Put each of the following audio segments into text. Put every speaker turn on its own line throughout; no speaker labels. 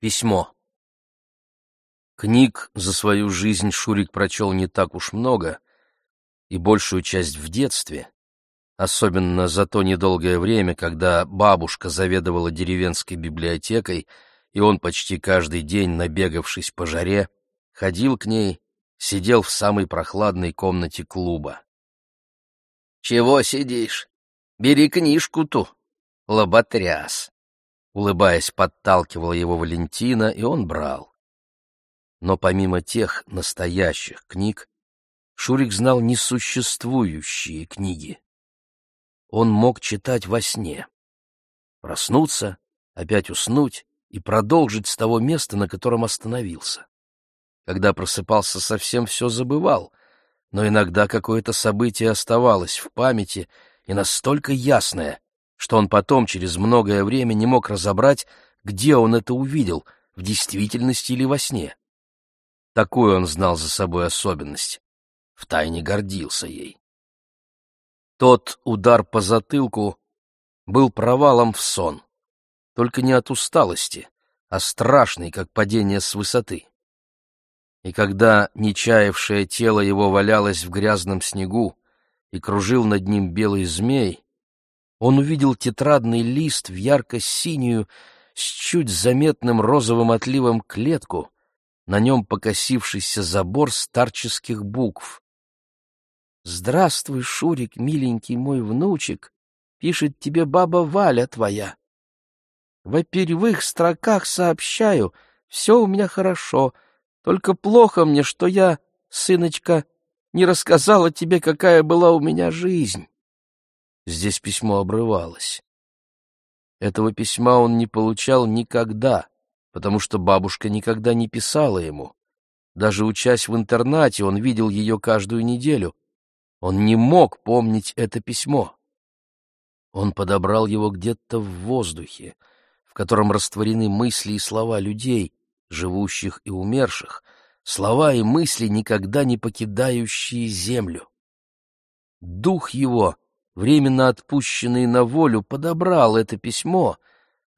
Письмо. Книг за свою жизнь Шурик прочел не так уж много, и большую часть в детстве, особенно за то недолгое время, когда бабушка заведовала деревенской библиотекой, и он почти каждый день, набегавшись по жаре, ходил к ней, сидел в самой прохладной комнате клуба. — Чего сидишь? Бери книжку ту, лоботряс. Улыбаясь, подталкивала его Валентина, и он брал. Но помимо тех настоящих книг, Шурик знал несуществующие книги. Он мог читать во сне. Проснуться, опять уснуть и продолжить с того места, на котором остановился. Когда просыпался, совсем все забывал, но иногда какое-то событие оставалось в памяти и настолько ясное, что он потом, через многое время, не мог разобрать, где он это увидел, в действительности или во сне. Такую он знал за собой особенность. Втайне гордился ей. Тот удар по затылку был провалом в сон, только не от усталости, а страшный, как падение с высоты. И когда нечаявшее тело его валялось в грязном снегу и кружил над ним белый змей, он увидел тетрадный лист в ярко-синюю, с чуть заметным розовым отливом клетку, на нем покосившийся забор старческих букв. «Здравствуй, Шурик, миленький мой внучек, пишет тебе баба Валя твоя. Во первых строках сообщаю, все у меня хорошо, только плохо мне, что я, сыночка, не рассказала тебе, какая была у меня жизнь. Здесь письмо обрывалось. Этого письма он не получал никогда, потому что бабушка никогда не писала ему. Даже учась в интернате, он видел ее каждую неделю. Он не мог помнить это письмо. Он подобрал его где-то в воздухе, в котором растворены мысли и слова людей, живущих и умерших, слова и мысли, никогда не покидающие землю. Дух его временно отпущенный на волю, подобрал это письмо,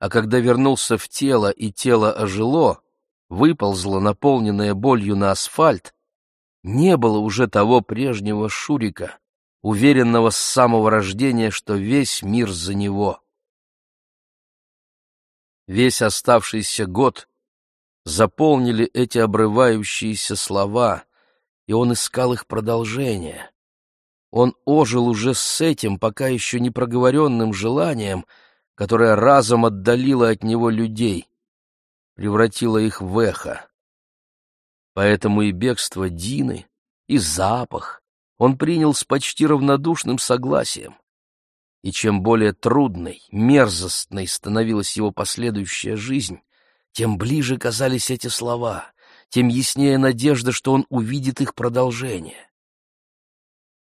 а когда вернулся в тело и тело ожило, выползло, наполненное болью на асфальт, не было уже того прежнего Шурика, уверенного с самого рождения, что весь мир за него. Весь оставшийся год заполнили эти обрывающиеся слова, и он искал их продолжения. Он ожил уже с этим, пока еще не проговоренным желанием, которое разом отдалило от него людей, превратило их в эхо. Поэтому и бегство Дины, и запах он принял с почти равнодушным согласием. И чем более трудной, мерзостной становилась его последующая жизнь, тем ближе казались эти слова, тем яснее надежда, что он увидит их продолжение.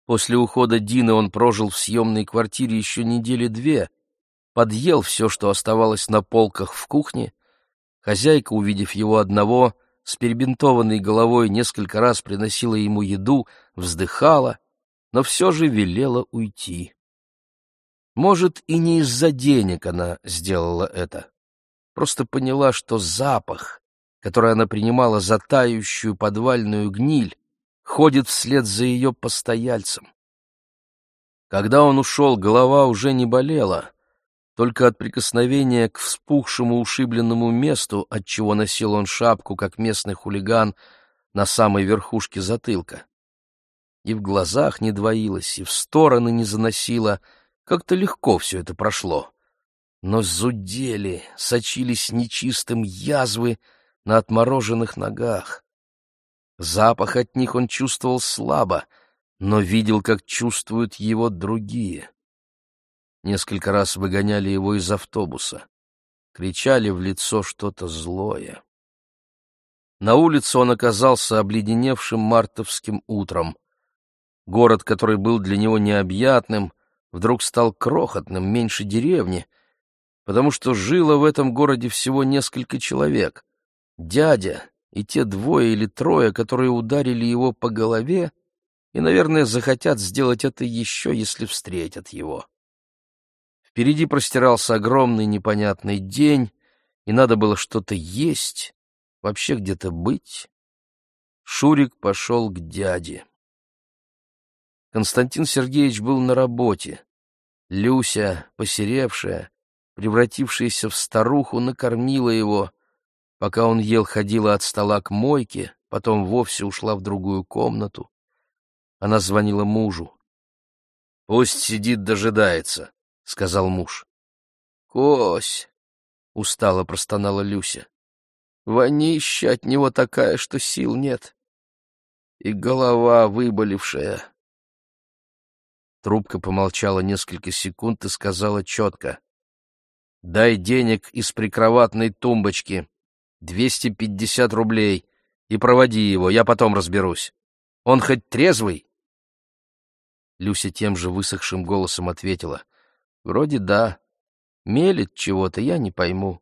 После ухода Дины он прожил в съемной квартире еще недели две, подъел все, что оставалось на полках в кухне. Хозяйка, увидев его одного, с перебинтованной головой несколько раз приносила ему еду, вздыхала, но все же велела уйти. Может, и не из-за денег она сделала это. Просто поняла, что запах, который она принимала за тающую подвальную гниль, ходит вслед за ее постояльцем. Когда он ушел, голова уже не болела, только от прикосновения к вспухшему ушибленному месту, от чего носил он шапку, как местный хулиган, на самой верхушке затылка. И в глазах не двоилось, и в стороны не заносило, как-то легко все это прошло. Но зудели, сочились нечистым язвы на отмороженных ногах. Запах от них он чувствовал слабо, но видел, как чувствуют его другие. Несколько раз выгоняли его из автобуса. Кричали в лицо что-то злое. На улице он оказался обледеневшим мартовским утром. Город, который был для него необъятным, вдруг стал крохотным, меньше деревни, потому что жило в этом городе всего несколько человек. Дядя, и те двое или трое, которые ударили его по голове, и, наверное, захотят сделать это еще, если встретят его. Впереди простирался огромный непонятный день, и надо было что-то есть, вообще где-то быть, Шурик пошел к дяде. Константин Сергеевич был на работе. Люся, посеревшая, превратившаяся в старуху, накормила его. Пока он ел, ходила от стола к мойке, потом вовсе ушла в другую комнату. Она звонила мужу. — Пусть сидит, дожидается, — сказал муж. — Кось, — устало простонала Люся, — вонища от него такая, что сил нет. И голова выболевшая. Трубка помолчала несколько секунд и сказала четко. — Дай денег из прикроватной тумбочки. Двести пятьдесят рублей. И проводи его, я потом разберусь. Он хоть трезвый? Люся тем же высохшим голосом ответила. — Вроде да. Мелет чего-то, я не пойму.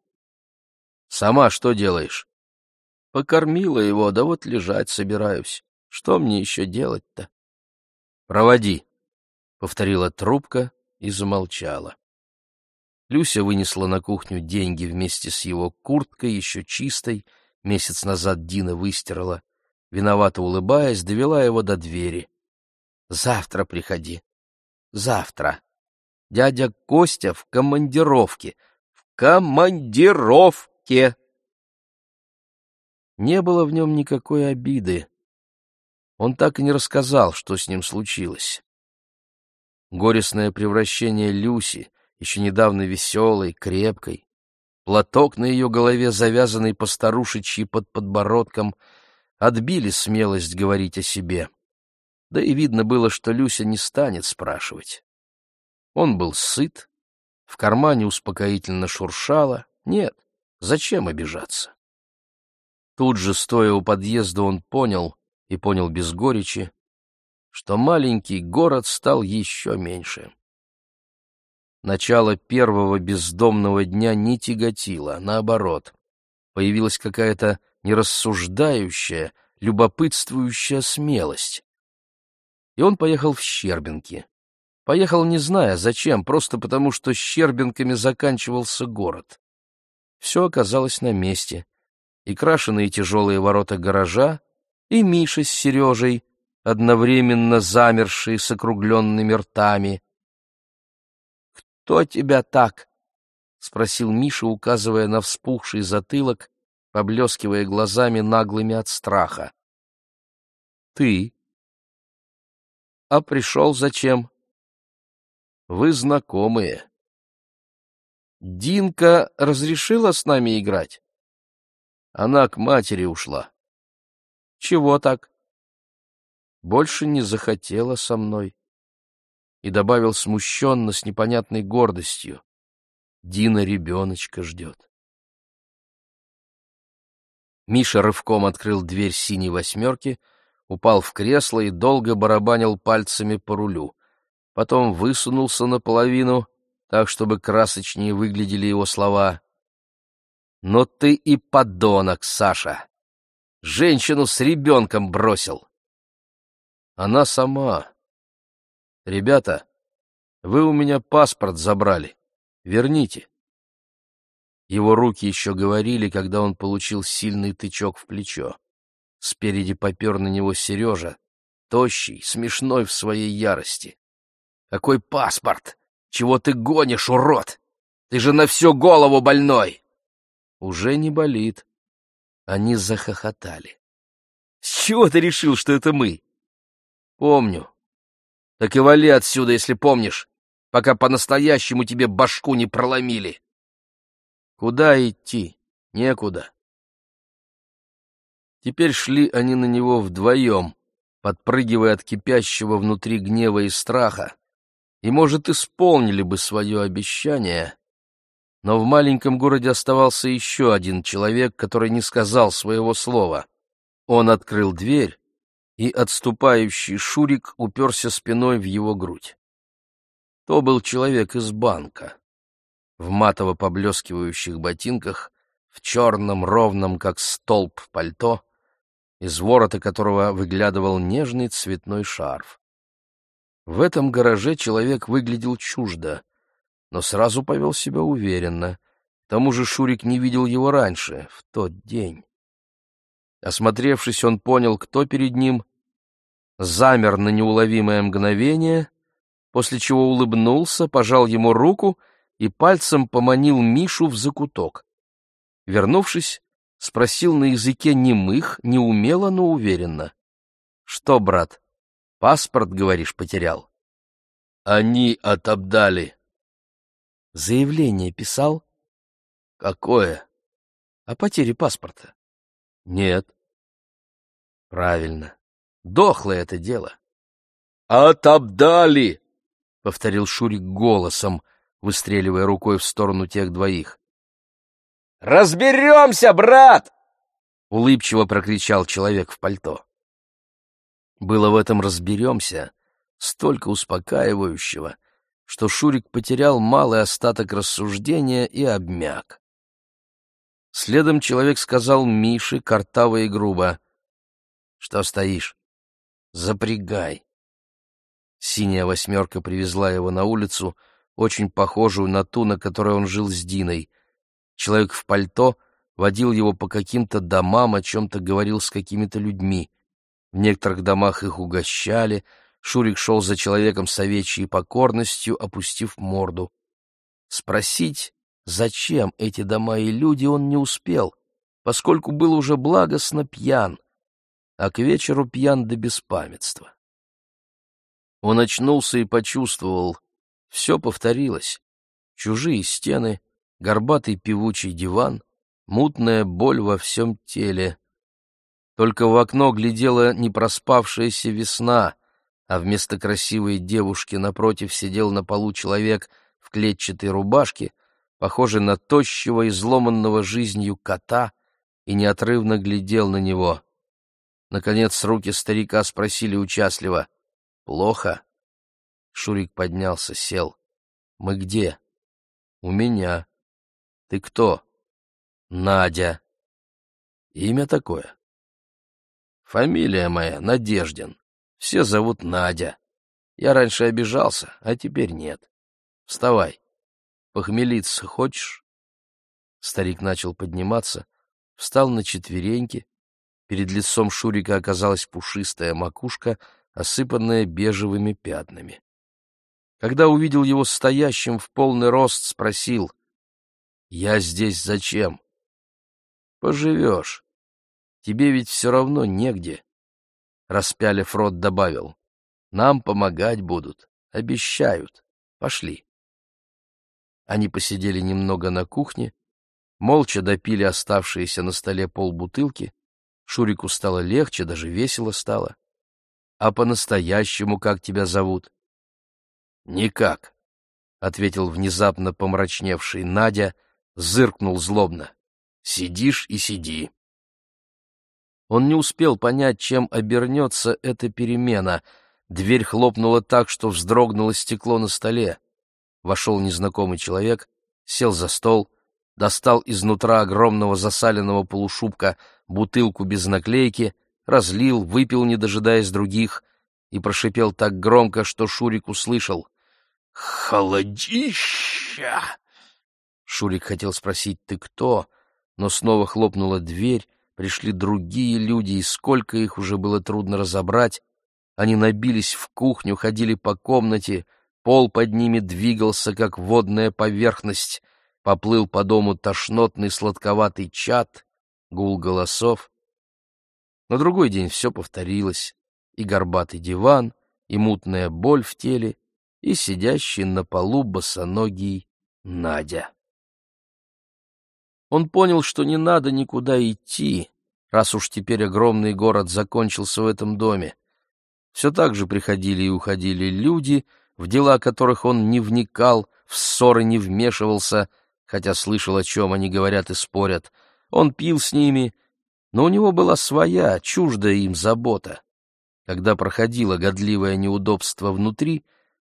— Сама что делаешь? — Покормила его, да вот лежать собираюсь. Что мне еще делать-то? — Проводи повторила трубка и замолчала. Люся вынесла на кухню деньги вместе с его курткой, еще чистой, месяц назад Дина выстирала. Виновато улыбаясь, довела его до двери. — Завтра приходи. Завтра. Дядя Костя в командировке. В командировке! Не было в нем никакой обиды. Он так и не рассказал, что с ним случилось. Горестное превращение Люси, еще недавно веселой, крепкой, платок на ее голове, завязанный по старушечьи под подбородком, отбили смелость говорить о себе. Да и видно было, что Люся не станет спрашивать. Он был сыт, в кармане успокоительно шуршало. Нет, зачем обижаться? Тут же, стоя у подъезда, он понял, и понял без горечи, что маленький город стал еще меньше. Начало первого бездомного дня не тяготило, наоборот. Появилась какая-то нерассуждающая, любопытствующая смелость. И он поехал в Щербинки. Поехал не зная, зачем, просто потому, что Щербинками заканчивался город. Все оказалось на месте. И крашеные тяжелые ворота гаража, и Миша с Сережей, одновременно замершие с округленными ртами. — Кто тебя так? — спросил Миша, указывая на вспухший затылок, поблескивая глазами наглыми от страха. — Ты. — А пришел зачем? — Вы знакомые. — Динка разрешила с нами играть? Она к матери ушла. — Чего так? больше не захотела со мной. И добавил смущенно, с непонятной гордостью. Дина ребеночка ждет. Миша рывком открыл дверь синей восьмерки, упал в кресло и долго барабанил пальцами по рулю. Потом высунулся наполовину, так, чтобы красочнее выглядели его слова. «Но ты и подонок, Саша! Женщину с ребенком бросил!» Она сама. Ребята, вы у меня паспорт забрали. Верните. Его руки еще говорили, когда он получил сильный тычок в плечо. Спереди попер на него Сережа, тощий, смешной в своей ярости. «Какой паспорт? Чего ты гонишь, урод? Ты же на всю голову больной!» Уже не болит. Они захохотали. «С чего ты решил, что это мы?» Помню. Так и вали отсюда, если помнишь, пока по-настоящему тебе башку не проломили. Куда идти? Некуда. Теперь шли они на него вдвоем, подпрыгивая от кипящего внутри гнева и страха, и, может, исполнили бы свое обещание, но в маленьком городе оставался еще один человек, который не сказал своего слова. Он открыл дверь, и отступающий Шурик уперся спиной в его грудь. То был человек из банка. В матово поблескивающих ботинках, в черном, ровном, как столб, пальто, из ворота которого выглядывал нежный цветной шарф. В этом гараже человек выглядел чуждо, но сразу повел себя уверенно. К тому же Шурик не видел его раньше, в тот день. Осмотревшись, он понял, кто перед ним, замер на неуловимое мгновение, после чего улыбнулся, пожал ему руку и пальцем поманил Мишу в закуток. Вернувшись, спросил на языке немых, неумело, но уверенно. — Что, брат, паспорт, говоришь, потерял? — Они отобдали. — Заявление писал? — Какое? — О потере паспорта. — Нет. — Правильно. Дохлое это дело. — Отобдали! — повторил Шурик голосом, выстреливая рукой в сторону тех двоих. «Разберемся, брат!» — улыбчиво прокричал человек в пальто. Было в этом «разберемся» столько успокаивающего, что Шурик потерял малый остаток рассуждения и обмяк. Следом человек сказал Мише, картаво и грубо, «Что стоишь? Запрягай!» Синяя восьмерка привезла его на улицу, очень похожую на ту, на которой он жил с Диной — Человек в пальто водил его по каким-то домам, о чем-то говорил с какими-то людьми. В некоторых домах их угощали. Шурик шел за человеком с овечьей покорностью, опустив морду. Спросить, зачем эти дома и люди, он не успел, поскольку был уже благостно пьян, а к вечеру пьян до беспамятства. Он очнулся и почувствовал, все повторилось. Чужие стены, горбатый певучий диван, мутная боль во всем теле. Только в окно глядела непроспавшаяся весна, а вместо красивой девушки напротив сидел на полу человек в клетчатой рубашке, похожий на тощего, изломанного жизнью кота, и неотрывно глядел на него. Наконец руки старика спросили участливо. «Плохо?» Шурик поднялся, сел. «Мы где?» «У меня». Ты кто? Надя. Имя такое? Фамилия моя Надеждин. Все зовут Надя. Я раньше обижался, а теперь нет. Вставай. Похмелиться хочешь? Старик начал подниматься, встал на четвереньки. Перед лицом Шурика оказалась пушистая макушка, осыпанная бежевыми пятнами. Когда увидел его стоящим в полный рост, спросил, я здесь зачем? Поживешь. Тебе ведь все равно негде. Распялив рот, добавил. Нам помогать будут. Обещают. Пошли. Они посидели немного на кухне, молча допили оставшиеся на столе полбутылки. Шурику стало легче, даже весело стало. — А по-настоящему как тебя зовут? — Никак, — ответил внезапно помрачневший Надя, — зыркнул злобно. «Сидишь и сиди». Он не успел понять, чем обернется эта перемена. Дверь хлопнула так, что вздрогнуло стекло на столе. Вошел незнакомый человек, сел за стол, достал изнутра огромного засаленного полушубка бутылку без наклейки, разлил, выпил, не дожидаясь других, и прошипел так громко, что Шурик услышал. «Холодища!» Шурик хотел спросить «ты кто?», но снова хлопнула дверь, пришли другие люди, и сколько их уже было трудно разобрать. Они набились в кухню, ходили по комнате, пол под ними двигался, как водная поверхность, поплыл по дому тошнотный сладковатый чад, гул голосов. На другой день все повторилось, и горбатый диван, и мутная боль в теле, и сидящий на полу босоногий Надя. Он понял, что не надо никуда идти, раз уж теперь огромный город закончился в этом доме. Все так же приходили и уходили люди, в дела которых он не вникал, в ссоры не вмешивался, хотя слышал, о чем они говорят и спорят. Он пил с ними, но у него была своя, чуждая им забота. Когда проходило годливое неудобство внутри,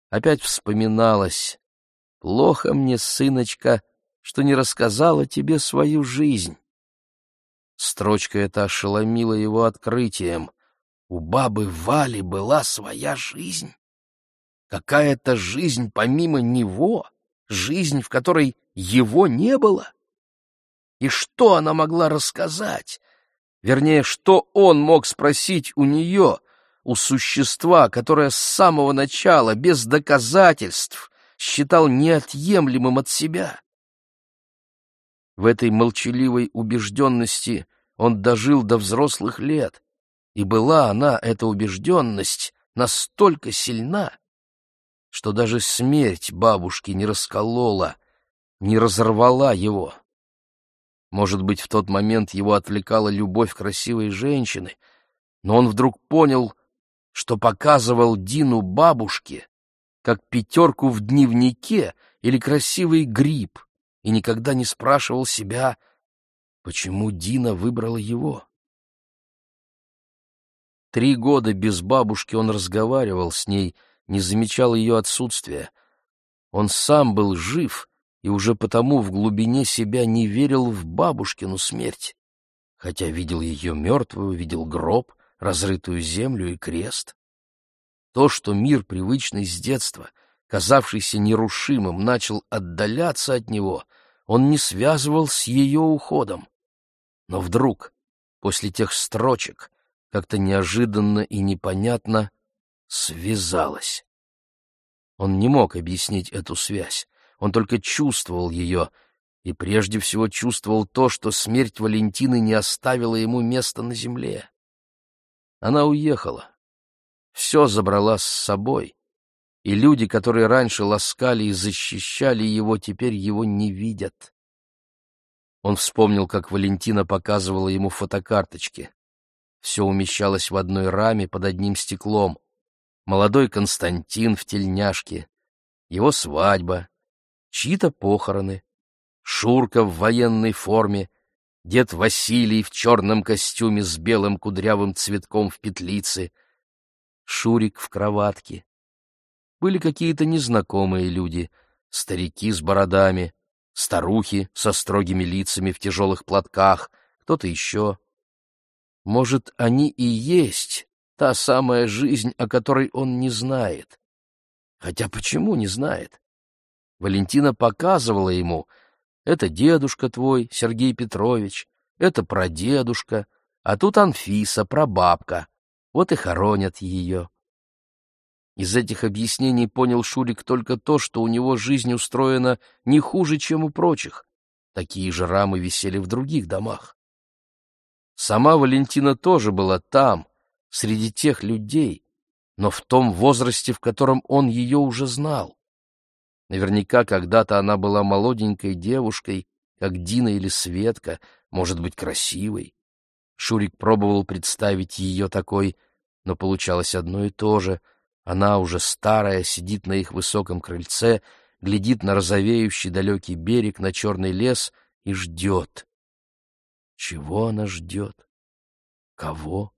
опять вспоминалось. «Плохо мне, сыночка, что не рассказала тебе свою жизнь. Строчка эта ошеломила его открытием. У бабы Вали была своя жизнь. Какая-то жизнь помимо него, жизнь, в которой его не было. И что она могла рассказать? Вернее, что он мог спросить у нее, у существа, которое с самого начала, без доказательств, считал неотъемлемым от себя? В этой молчаливой убежденности он дожил до взрослых лет, и была она, эта убежденность, настолько сильна, что даже смерть бабушки не расколола, не разорвала его. Может быть, в тот момент его отвлекала любовь красивой женщины, но он вдруг понял, что показывал Дину бабушке, как пятерку в дневнике или красивый гриб, и никогда не спрашивал себя, почему Дина выбрала его. Три года без бабушки он разговаривал с ней, не замечал ее отсутствия. Он сам был жив и уже потому в глубине себя не верил в бабушкину смерть, хотя видел ее мертвую, видел гроб, разрытую землю и крест. То, что мир, привычный с детства, казавшийся нерушимым, начал отдаляться от него, он не связывал с ее уходом. Но вдруг, после тех строчек, как-то неожиданно и непонятно связалось. Он не мог объяснить эту связь, он только чувствовал ее, и прежде всего чувствовал то, что смерть Валентины не оставила ему места на земле. Она уехала, все забрала с собой, и люди, которые раньше ласкали и защищали его, теперь его не видят. Он вспомнил, как Валентина показывала ему фотокарточки. Все умещалось в одной раме под одним стеклом. Молодой Константин в тельняшке, его свадьба, чьи-то похороны, Шурка в военной форме, дед Василий в черном костюме с белым кудрявым цветком в петлице, Шурик в кроватке. Были какие-то незнакомые люди, старики с бородами, старухи со строгими лицами в тяжелых платках, кто-то еще. Может, они и есть та самая жизнь, о которой он не знает. Хотя почему не знает? Валентина показывала ему, это дедушка твой, Сергей Петрович, это прадедушка, а тут Анфиса, прабабка, вот и хоронят ее. Из этих объяснений понял Шурик только то, что у него жизнь устроена не хуже, чем у прочих. Такие же рамы висели в других домах. Сама Валентина тоже была там, среди тех людей, но в том возрасте, в котором он ее уже знал. Наверняка когда-то она была молоденькой девушкой, как Дина или Светка, может быть, красивой. Шурик пробовал представить ее такой, но получалось одно и то же. Она уже старая, сидит на их высоком крыльце, глядит на розовеющий далекий берег, на черный лес и ждет. Чего она ждет? Кого?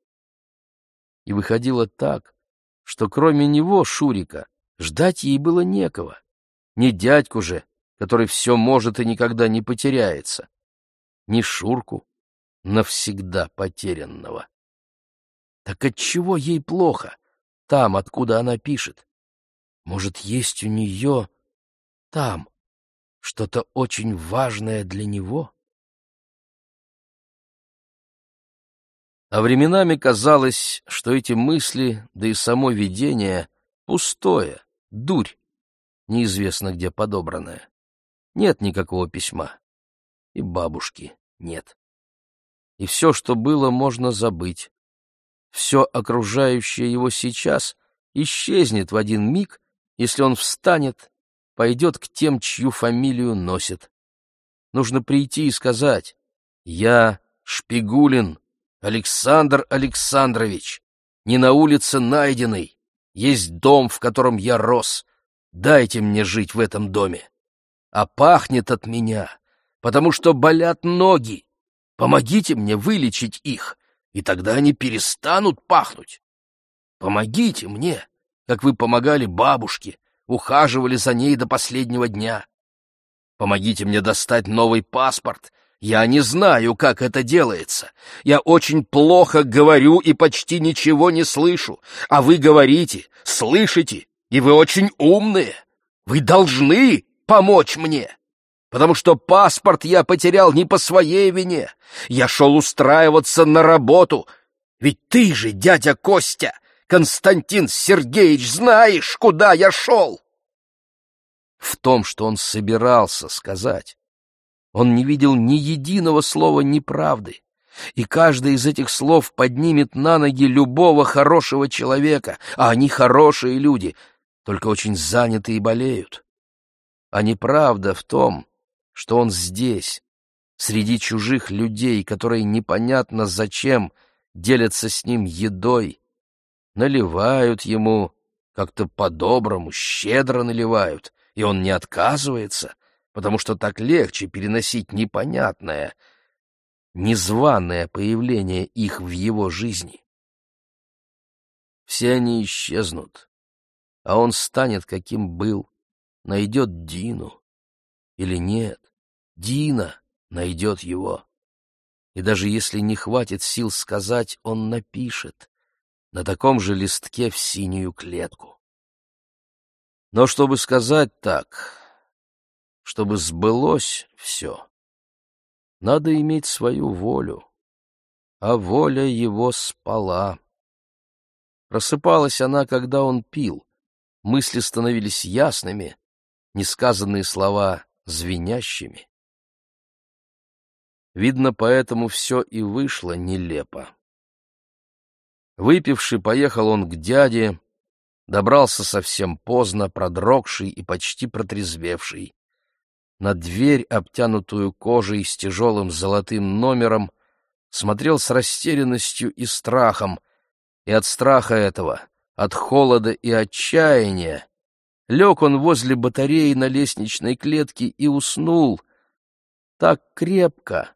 И выходило так, что кроме него, Шурика, ждать ей было некого. Не дядьку же, который все может и никогда не потеряется. Не Шурку, навсегда потерянного. Так отчего ей плохо, там, откуда она пишет? Может, есть у нее там что-то очень важное для него? А временами казалось, что эти мысли, да и само видение — пустое, дурь, неизвестно где подобранное. Нет никакого письма. И бабушки нет. И все, что было, можно забыть. Все окружающее его сейчас исчезнет в один миг, если он встанет, пойдет к тем, чью фамилию носит. Нужно прийти и сказать «Я Шпигулин, Александр Александрович, не на улице найденный, есть дом, в котором я рос. Дайте мне жить в этом доме. А пахнет от меня, потому что болят ноги. Помогите мне вылечить их, и тогда они перестанут пахнуть. Помогите мне, как вы помогали бабушке, ухаживали за ней до последнего дня. Помогите мне достать новый паспорт я не знаю, как это делается. Я очень плохо говорю и почти ничего не слышу. А вы говорите, слышите, и вы очень умные. Вы должны помочь мне.
потому что паспорт я потерял не по своей вине. Я шел устраиваться на работу. Ведь ты же, дядя Костя, Константин Сергеевич, знаешь, куда я шел!»
В том, что он собирался сказать, он не видел ни единого слова неправды, и каждое из этих слов поднимет на ноги любого хорошего человека, а они хорошие люди, только очень заняты и болеют. А неправда в том, что он здесь, среди чужих людей, которые непонятно зачем делятся с ним едой, наливают ему, как-то по-доброму, щедро наливают, и он не отказывается, потому что так легче переносить непонятное, незваное появление их в его жизни. Все они исчезнут, а он станет, каким был, найдет Дину. Или нет, Дина найдет его. И даже если не хватит сил сказать, он напишет на таком же листке в синюю клетку. Но чтобы сказать так, чтобы сбылось все, надо иметь свою волю, а воля его спала. Просыпалась она, когда он пил, мысли становились ясными, несказанные слова звенящими. Видно, поэтому все и вышло нелепо. Выпивший, поехал он к дяде, добрался совсем поздно, продрогший и почти протрезвевший. На дверь, обтянутую кожей с тяжелым золотым номером, смотрел с растерянностью и страхом, и от страха этого, от холода и отчаяния, лег он возле батареи на лестничной клетке и уснул так крепко,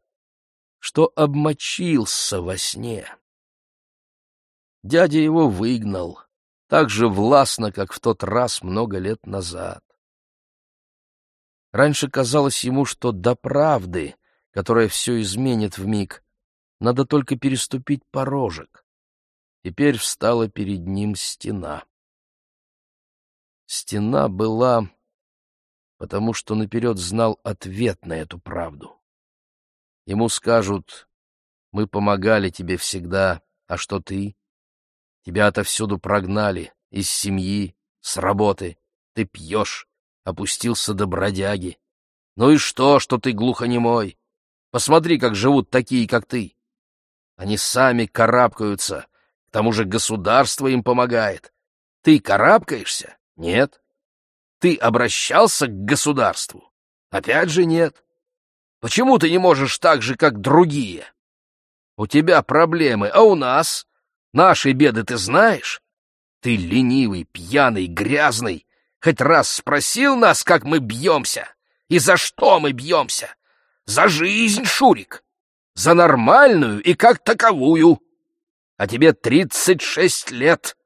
что обмочился во сне. Дядя его выгнал, так же властно, как в тот раз много лет назад. Раньше казалось ему, что до правды, которая все изменит в миг, надо только переступить порожек. Теперь встала перед ним стена. Стена была, потому что наперед знал ответ на эту правду. Ему скажут, мы помогали тебе всегда, а что ты? Тебя отовсюду прогнали, из семьи, с работы. Ты пьешь, опустился до бродяги. Ну и что, что ты глухонемой? Посмотри, как живут такие, как ты. Они сами карабкаются, тому же государство им помогает. Ты карабкаешься? Нет. Ты обращался к государству? Опять же нет. Почему ты не можешь так же, как другие? У тебя проблемы, а у нас? Наши беды ты знаешь? Ты ленивый, пьяный, грязный, Хоть раз спросил нас, как мы бьемся? И за что мы бьемся? За жизнь, Шурик! За нормальную и как таковую! А тебе тридцать шесть лет!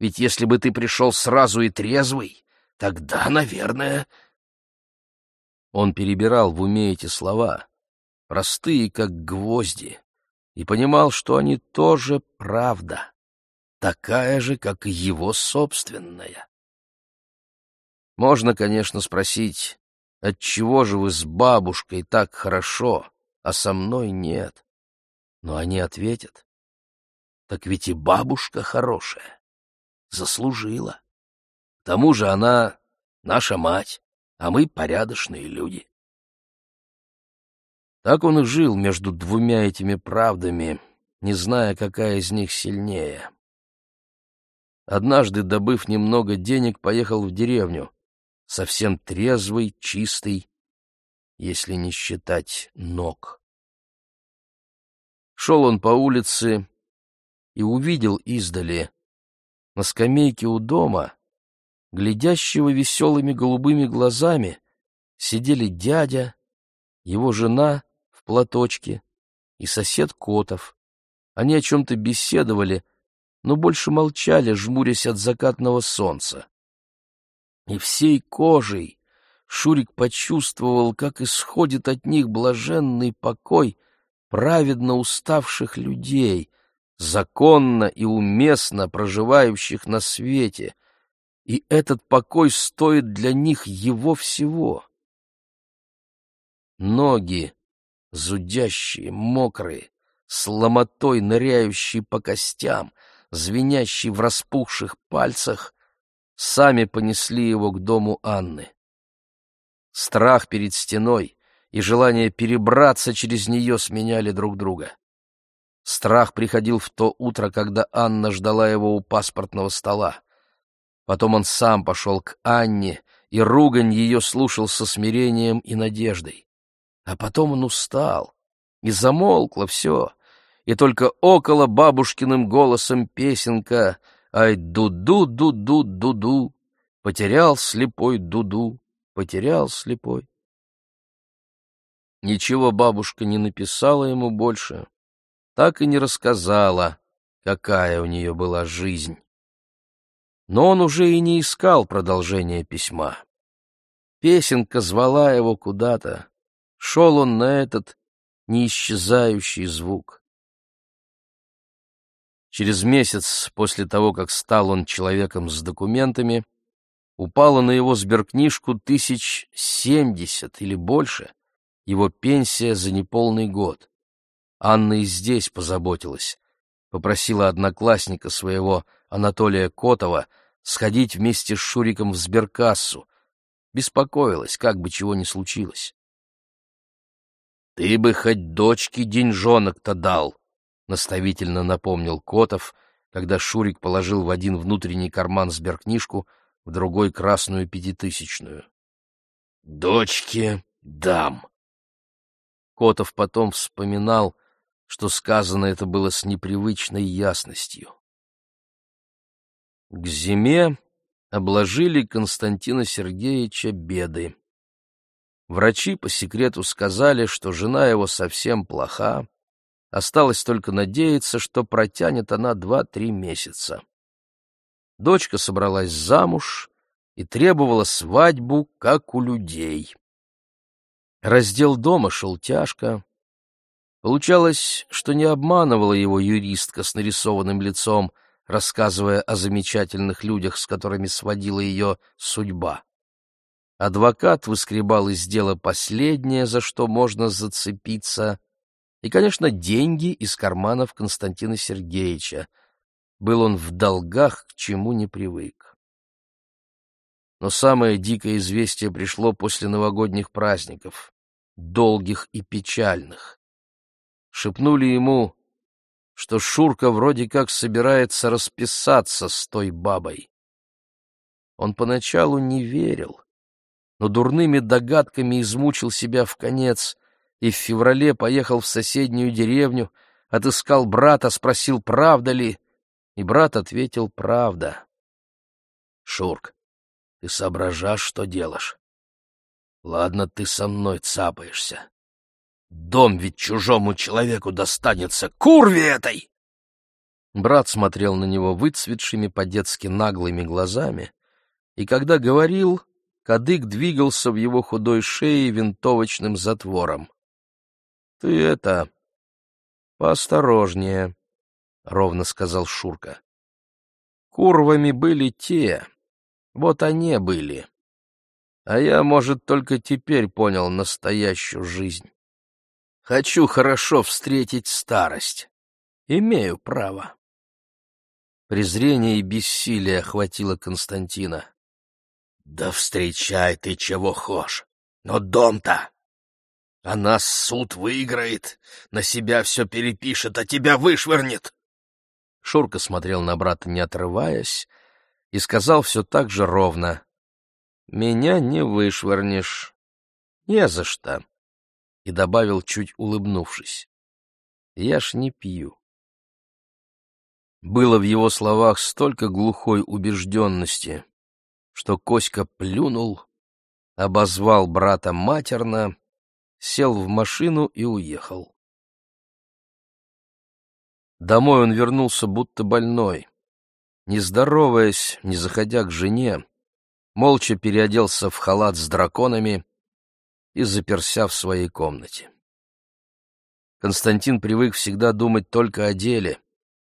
Ведь если бы ты пришел сразу и трезвый, тогда, наверное... Он перебирал в уме эти слова, простые, как гвозди, и понимал, что они тоже правда, такая же, как и его собственная. Можно, конечно, спросить, отчего же вы с бабушкой так хорошо, а со мной нет? Но они ответят, так ведь и бабушка хорошая, заслужила. К тому же она наша мать, а мы порядочные люди. Так он и жил между двумя этими правдами, не зная, какая из них сильнее. Однажды, добыв немного денег, поехал в деревню, совсем трезвый, чистый, если не считать ног. Шел он по улице и увидел издали, на скамейке у дома, глядящего веселыми голубыми глазами, сидели дядя, его жена в платочке и сосед Котов. Они о чем-то беседовали, но больше молчали, жмурясь от закатного солнца. И всей кожей Шурик почувствовал, как исходит от них блаженный покой праведно уставших людей, законно и уместно проживающих на свете, и этот покой стоит для них его всего. Ноги, зудящие, мокрые, с ломотой ныряющие по костям, звенящие в распухших пальцах, сами понесли его к дому Анны. Страх перед стеной и желание перебраться через нее сменяли друг друга. Страх приходил в то утро, когда Анна ждала его у паспортного стола. Потом он сам пошел к Анне, и ругань ее слушал со смирением и надеждой. А потом он устал, и замолкло все, и только около бабушкиным голосом песенка «Ай, ду-ду-ду-ду-ду-ду!» Потерял слепой Дуду, потерял слепой. Ничего бабушка не написала ему больше, так и не рассказала, какая у нее была жизнь. Но он уже и не искал продолжения письма. Песенка звала его куда-то, шел он на этот неисчезающий звук. Через месяц после того, как стал он человеком с документами, упало на его сберкнижку тысяч семьдесят или больше, его пенсия за неполный год. Анна и здесь позаботилась. Попросила одноклассника своего, Анатолия Котова, сходить вместе с Шуриком в сберкассу. Беспокоилась, как бы чего ни случилось. — Ты бы хоть дочке деньжонок-то дал, — наставительно напомнил Котов, когда Шурик положил в один внутренний карман сберкнижку, в другой — красную пятитысячную. — Дочке дам. Котов потом вспоминал, что сказано это было с непривычной ясностью. К зиме обложили Константина Сергеевича беды. Врачи по секрету сказали, что жена его совсем плоха, осталось только надеяться, что протянет она два-три месяца. Дочка собралась замуж и требовала свадьбу, как у людей. Раздел дома шел тяжко. Получалось, что не обманывала его юристка с нарисованным лицом, рассказывая о замечательных людях, с которыми сводила ее судьба. Адвокат выскребал из дела последнее, за что можно зацепиться, и, конечно, деньги из карманов Константина Сергеевича. Был он в долгах, к чему не привык. Но самое дикое известие пришло после новогодних праздников долгих и печальных. Шепнули ему, что Шурка вроде как собирается расписаться с той бабой. Он поначалу не верил, но дурными догадками измучил себя в конец и в феврале поехал в соседнюю деревню, отыскал брата, спросил, правда ли, и брат ответил «правда». «Шурк, ты соображаешь, что делаешь?» Ладно, ты со мной цапаешься. Дом ведь чужому человеку достанется, курве этой!» Брат смотрел на него выцветшими по-детски наглыми глазами, и когда говорил, кадык двигался в его худой шее винтовочным затвором. — Ты это... поосторожнее, — ровно сказал Шурка. — Курвами были те, вот они были. А я, может, только теперь понял настоящую жизнь. Хочу хорошо встретить старость. Имею право. Презрение и бессилие охватило Константина. Да встречай ты чего хошь, но дом-то! Она суд выиграет, на себя все перепишет, а тебя вышвырнет. Шурка смотрел на брата, не отрываясь, и сказал все так же ровно меня не вышвырнешь. Не за что. И добавил, чуть улыбнувшись. Я ж не пью. Было в его словах столько глухой убежденности, что Коська плюнул, обозвал брата матерно, сел в машину и уехал. Домой он вернулся будто больной. Не здороваясь, не заходя к жене, молча переоделся в халат с драконами и заперся в своей комнате. Константин привык всегда думать только о деле,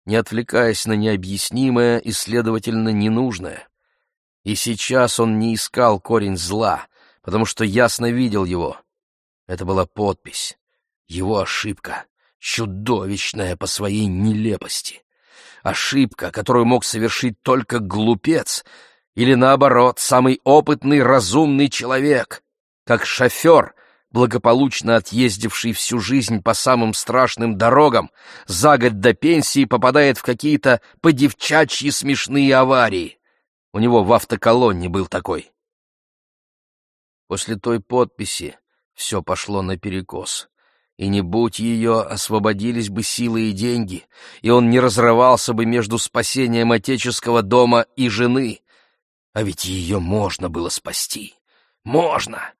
не отвлекаясь на необъяснимое и, следовательно, ненужное. И сейчас он не искал корень зла, потому что ясно видел его.
Это была подпись, его ошибка, чудовищная по своей нелепости. Ошибка, которую мог совершить только глупец или, наоборот, самый опытный, разумный человек, как шофер, благополучно отъездивший всю жизнь по самым страшным дорогам, за год до пенсии попадает в какие-то подевчачьи смешные аварии. У него в автоколонне был такой. После той подписи все пошло наперекос. И не будь ее, освободились бы силы и деньги, и он не разрывался бы между спасением отеческого дома и жены. А ведь ее можно было спасти. Можно!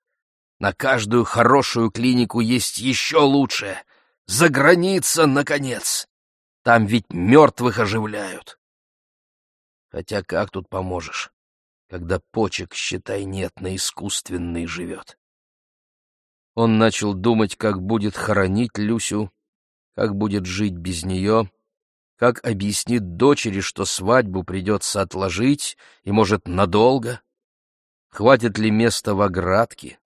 На каждую хорошую клинику есть еще лучшее. За граница, наконец! Там ведь мертвых оживляют. Хотя как тут поможешь, когда почек, считай, нет, на искусственный живет? Он начал думать, как будет хоронить Люсю, как будет жить без нее, как объяснит дочери, что свадьбу придется отложить, и, может, надолго. Хватит ли места в оградке,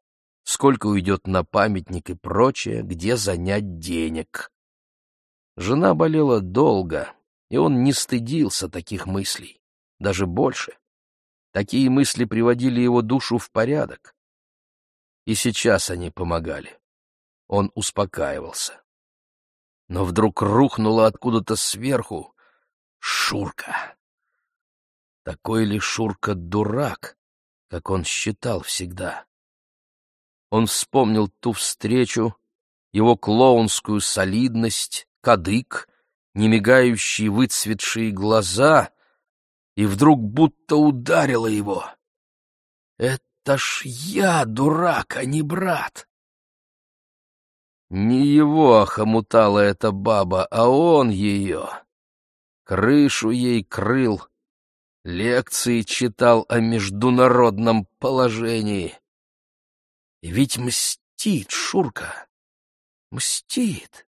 сколько уйдет на памятник и прочее, где занять денег. Жена болела долго, и он не стыдился таких мыслей, даже больше. Такие мысли приводили его душу в порядок. И сейчас они помогали. Он успокаивался. Но вдруг рухнула откуда-то сверху Шурка. Такой ли Шурка дурак, как он считал всегда? Он вспомнил ту встречу, его клоунскую солидность, кадык, немигающие выцветшие глаза, и вдруг будто ударило его. «Это ж я, дурак, а не брат!» Не его охомутала эта баба, а он ее. Крышу ей крыл, лекции читал о международном положении. Ведь мстит Шурка, мстит.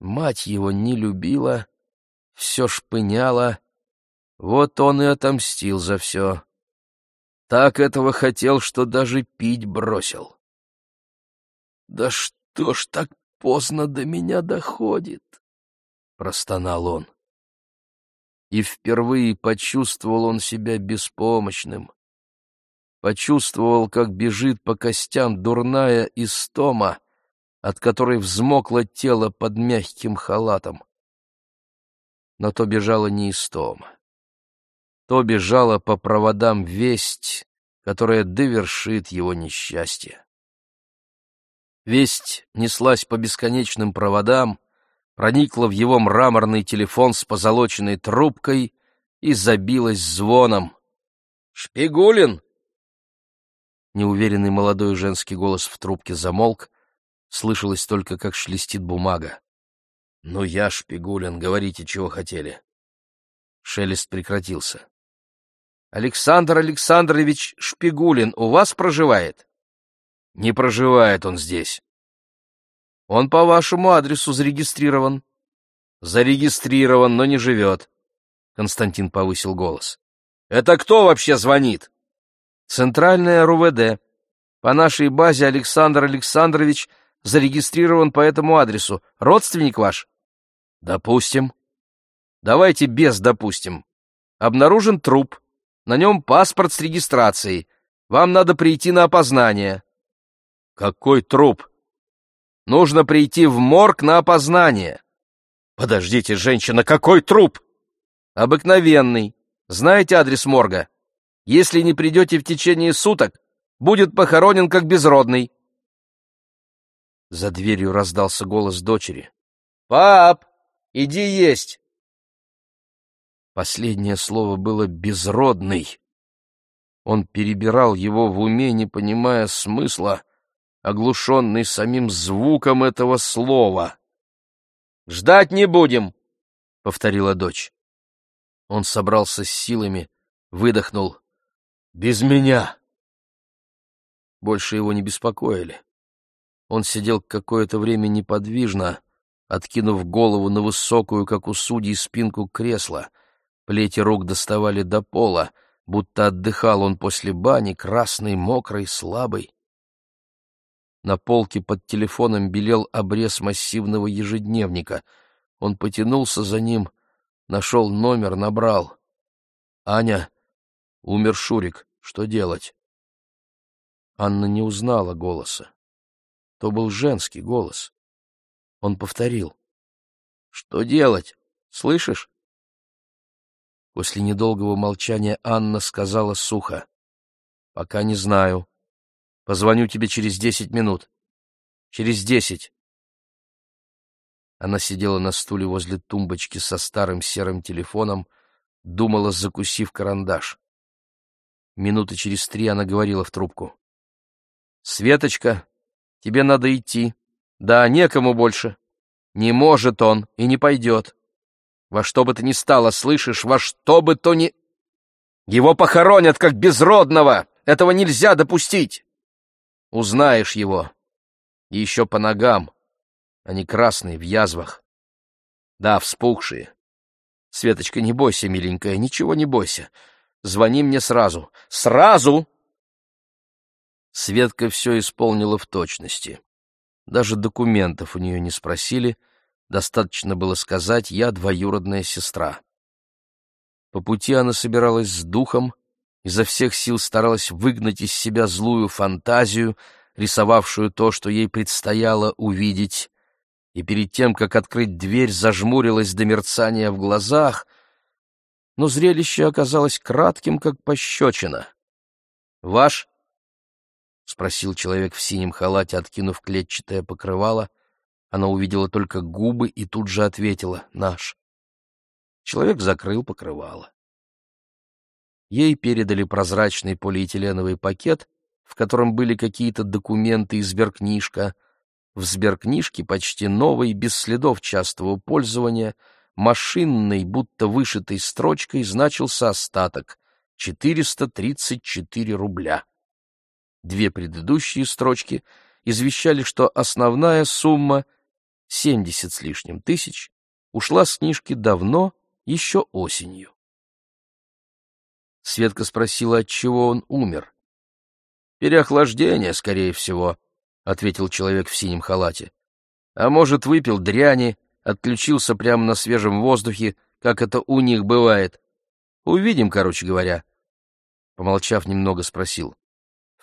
Мать его не любила, все шпыняла, вот он и отомстил за все. Так этого хотел, что даже пить бросил. «Да что ж так поздно до меня доходит?» — простонал он. И впервые почувствовал он себя беспомощным, почувствовал, как бежит по костям дурная истома, от которой взмокло тело под мягким халатом. Но то бежала не истома. То бежала по проводам весть, которая довершит его несчастье. Весть неслась по бесконечным проводам, проникла в его мраморный телефон с позолоченной трубкой и забилась звоном. «Шпигулин!» Неуверенный молодой женский голос в трубке замолк, слышалось только, как шелестит бумага. «Ну я, Шпигулин, говорите, чего хотели». Шелест прекратился. «Александр Александрович Шпигулин у вас проживает?» «Не проживает он здесь». «Он по вашему адресу зарегистрирован». «Зарегистрирован, но не живет», — Константин повысил голос. «Это кто вообще звонит?» Центральное РУВД. По нашей базе Александр Александрович зарегистрирован по этому адресу. Родственник ваш? Допустим. Давайте без допустим. Обнаружен труп. На нем паспорт с регистрацией. Вам надо прийти на опознание. Какой труп? Нужно прийти в морг на опознание. Подождите, женщина, какой труп? Обыкновенный. Знаете адрес морга? Если не придете в течение суток, будет похоронен как безродный. За дверью раздался голос дочери. «Пап, иди есть!» Последнее слово было «безродный». Он перебирал его в уме, не понимая смысла, оглушенный самим звуком этого слова. «Ждать не будем!» — повторила дочь. Он собрался с силами, выдохнул. Без меня!» Больше его не беспокоили. Он сидел какое-то время неподвижно, откинув голову на высокую, как у судей, спинку кресла. Плети рук доставали до пола, будто отдыхал он после бани, красный, мокрый, слабый.
На полке под телефоном белел обрез массивного ежедневника. Он потянулся за ним, нашел номер, набрал. «Аня, умер Шурик. Что делать?» Анна не узнала голоса. То был женский голос. Он повторил. «Что делать? Слышишь?» После недолгого молчания Анна сказала сухо. «Пока не знаю. Позвоню тебе через десять минут. Через десять». Она сидела на стуле возле тумбочки со старым серым телефоном, думала, закусив карандаш. Минуты через три она говорила в трубку. «Светочка, тебе надо идти. Да, некому больше. Не может он и не пойдет. Во что бы то ни стало, слышишь, во что бы то ни... Его похоронят как безродного! Этого нельзя допустить! Узнаешь его. И еще по ногам. Они красные, в язвах. Да, вспухшие. Светочка, не бойся, миленькая, ничего не бойся. Звони мне сразу. Сразу! Светка все исполнила в точности. Даже документов у нее не спросили, достаточно было сказать «я двоюродная сестра». По пути она собиралась с духом, изо всех сил старалась выгнать из себя злую фантазию, рисовавшую то, что ей предстояло увидеть, и перед тем, как открыть дверь, зажмурилась до мерцания в глазах, но зрелище оказалось кратким, как пощечина. «Ваш?» — спросил человек в синем халате, откинув клетчатое покрывало. Она увидела только губы и тут же ответила «Наш». Человек закрыл покрывало. Ей передали прозрачный полиэтиленовый пакет, в котором были какие-то документы из сберкнижка. В сберкнижке почти новый, без следов частого пользования, машинной, будто вышитой строчкой значился остаток — 434 рубля. Две предыдущие строчки извещали, что основная сумма — 70 с лишним тысяч — ушла с книжки давно, еще осенью. Светка спросила, от чего он умер. «Переохлаждение, скорее всего», — ответил человек в синем халате. «А может, выпил дряни, отключился прямо на свежем воздухе, как это у них бывает. Увидим, короче говоря». Помолчав немного, спросил.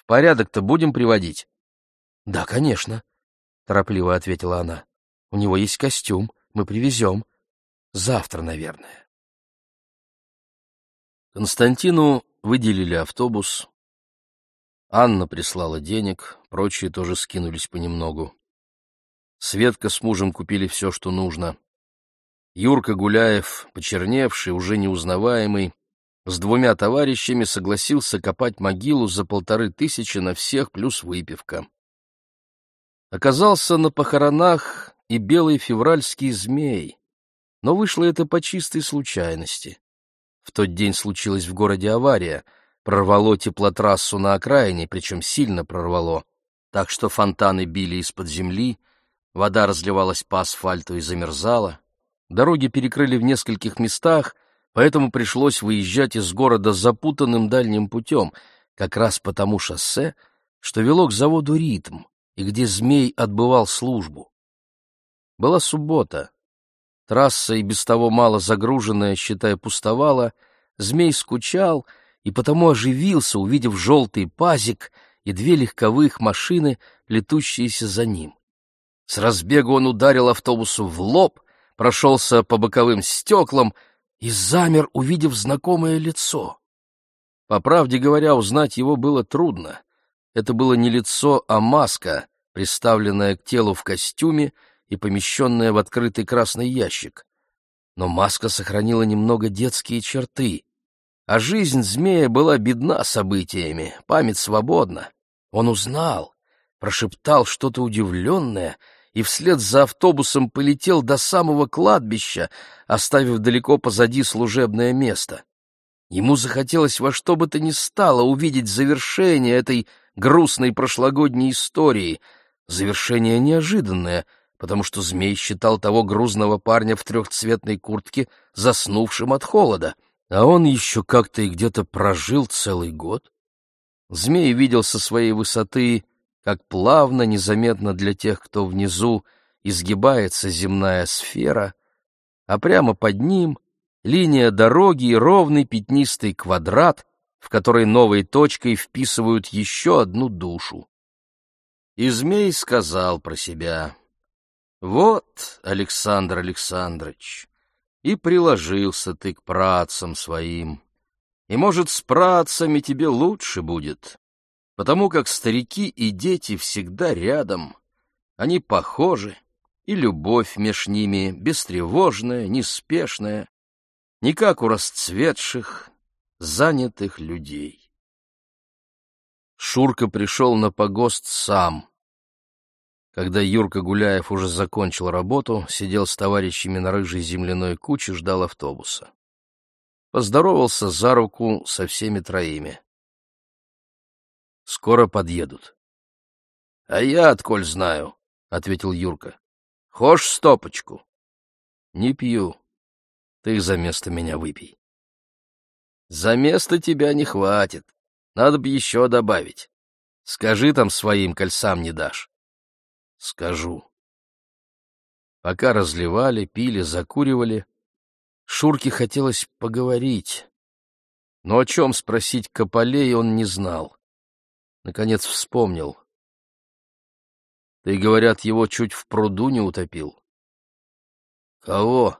Порядок-то будем приводить? — Да, конечно, — торопливо ответила она. — У него есть костюм, мы привезем. Завтра, наверное. Константину выделили автобус. Анна прислала денег, прочие тоже скинулись понемногу. Светка с мужем купили все, что нужно. Юрка Гуляев, почерневший, уже неузнаваемый, с двумя товарищами согласился копать могилу за полторы тысячи на всех плюс выпивка. Оказался на похоронах и белый февральский змей, но вышло это по чистой случайности. В тот день случилась в городе авария, прорвало теплотрассу на окраине, причем сильно прорвало, так что фонтаны били из-под земли, вода разливалась по асфальту и замерзала, дороги перекрыли в нескольких местах — поэтому пришлось выезжать из города запутанным дальним путем, как раз по тому шоссе, что вело к заводу «Ритм», и где змей отбывал службу. Была суббота. Трасса и без того мало загруженная, считая, пустовала, змей скучал и потому оживился, увидев желтый пазик и две легковых машины, летущиеся за ним. С разбегу он ударил автобусу в лоб, прошелся по боковым стеклам — и замер, увидев знакомое лицо. По правде говоря, узнать его было трудно. Это было не лицо, а маска, приставленная к телу в костюме и помещенная в открытый красный ящик. Но маска сохранила немного детские черты. А жизнь змея была бедна событиями, память свободна. Он узнал, прошептал что-то удивленное — и вслед за автобусом полетел до самого кладбища, оставив далеко позади служебное место. Ему захотелось во что бы то ни стало увидеть завершение этой грустной прошлогодней истории, завершение неожиданное, потому что змей считал того грузного парня в трехцветной куртке заснувшим от холода, а он еще как-то и где-то прожил целый год. Змей видел со своей высоты как плавно, незаметно для тех, кто внизу, изгибается земная сфера, а прямо под ним линия дороги и ровный пятнистый квадрат, в который новой точкой вписывают еще одну душу. И змей сказал про себя, «Вот, Александр Александрович, и приложился ты к працам своим, и, может, с працами тебе лучше будет, потому как старики и дети всегда рядом, они похожи, и любовь меж ними бестревожная, неспешная, не как у расцветших, занятых людей. Шурка пришел на погост сам. Когда Юрка Гуляев уже закончил работу, сидел с товарищами на рыжей земляной куче, ждал автобуса. Поздоровался за руку со всеми троими. Скоро подъедут. — А я отколь знаю, — ответил Юрка. — Хошь стопочку? — Не пью. Ты за место меня выпей. — За место тебя не хватит. Надо бы еще добавить. Скажи там своим, кольцам не дашь. — Скажу. Пока разливали, пили, закуривали, Шурке хотелось поговорить. Но о чем спросить Каполей он не знал. Наконец вспомнил. Ты, говорят, его чуть в пруду не утопил. Кого?